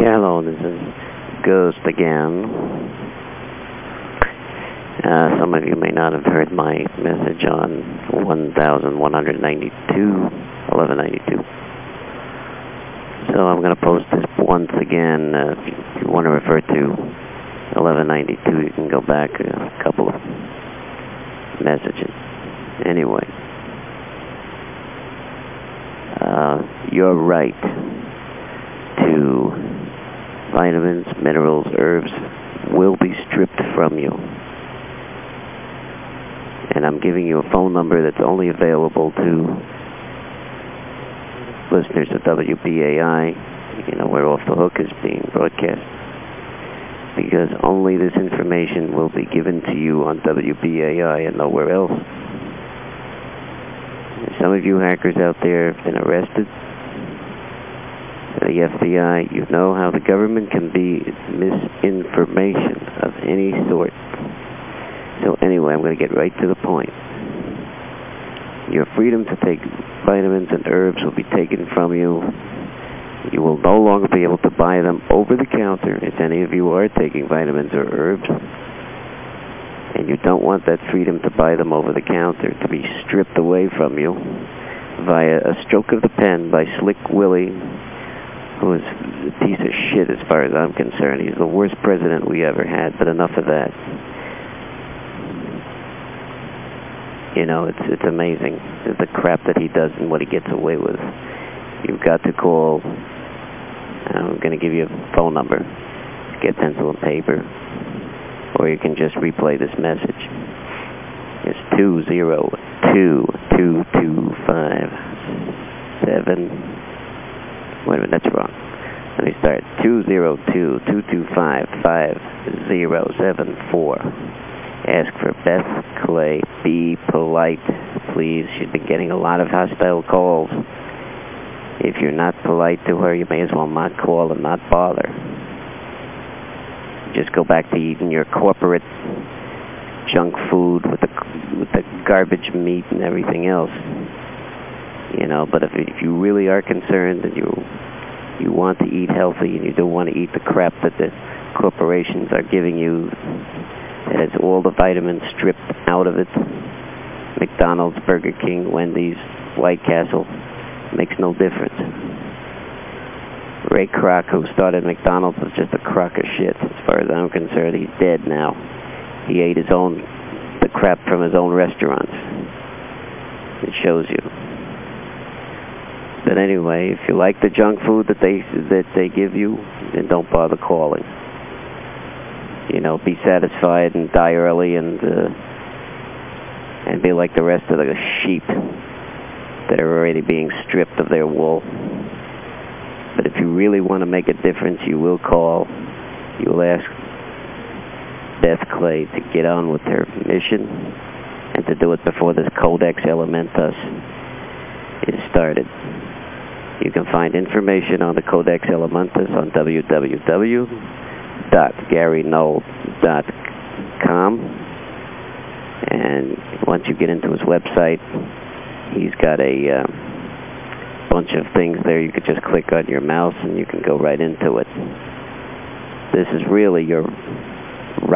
Hello, this is Ghost again. Uh, some of you may not have heard my message on 1192, 1192. So I'm going to post this once again. Uh, if you want to refer to 1192, you can go back a couple of messages. Anyway, uh, you're right to vitamins, minerals, herbs will be stripped from you. And I'm giving you a phone number that's only available to listeners of WBAI, you know, where Off the Hook is being broadcast. Because only this information will be given to you on WBAI and nowhere else. Some of you hackers out there have been arrested. The FBI, you know how the government can be misinformation of any sort. So anyway, I'm going to get right to the point. Your freedom to take vitamins and herbs will be taken from you. You will no longer be able to buy them over the counter if any of you are taking vitamins or herbs. And you don't want that freedom to buy them over the counter to be stripped away from you via a stroke of the pen by Slick Willie, who is a piece of shit as far as I'm concerned. He's the worst president we ever had, but enough of that. You know, it's, it's amazing the crap that he does and what he gets away with. You've got to call, I'm going to give you a phone number. Get pencil and paper. Or you can just replay this message. It's 202-225-7. Wait a minute, that's wrong. Let me start. 202-225-5074. Ask for Beth Clay. Be polite, please. She's been getting a lot of hostile calls. If you're not polite to her, you may as well not call and not bother. Just go back to eating your corporate junk food with the, with the garbage meat and everything else. You know, but if, if you really are concerned and you, you want to eat healthy and you don't want to eat the crap that the corporations are giving you, it has all the vitamins stripped out of it. McDonald's, Burger King, Wendy's, White Castle, makes no difference. Ray Kroc, who started McDonald's, was just a crock of shit. As far as I'm concerned, he's dead now. He ate his own, the crap from his own restaurants. It shows you. But anyway, if you like the junk food that they, that they give you, then don't bother calling you know, be satisfied and die early and uh, and be like the rest of the sheep that are already being stripped of their wool. But if you really want to make a difference, you will call. You will ask Beth Clay to get on with her mission and to do it before this Codex Alimentus is started. You can find information on the Codex Alimentus on www www.garynull.com. And once you get into his website, he's got a uh, bunch of things there. You could just click on your mouse and you can go right into it. This is really your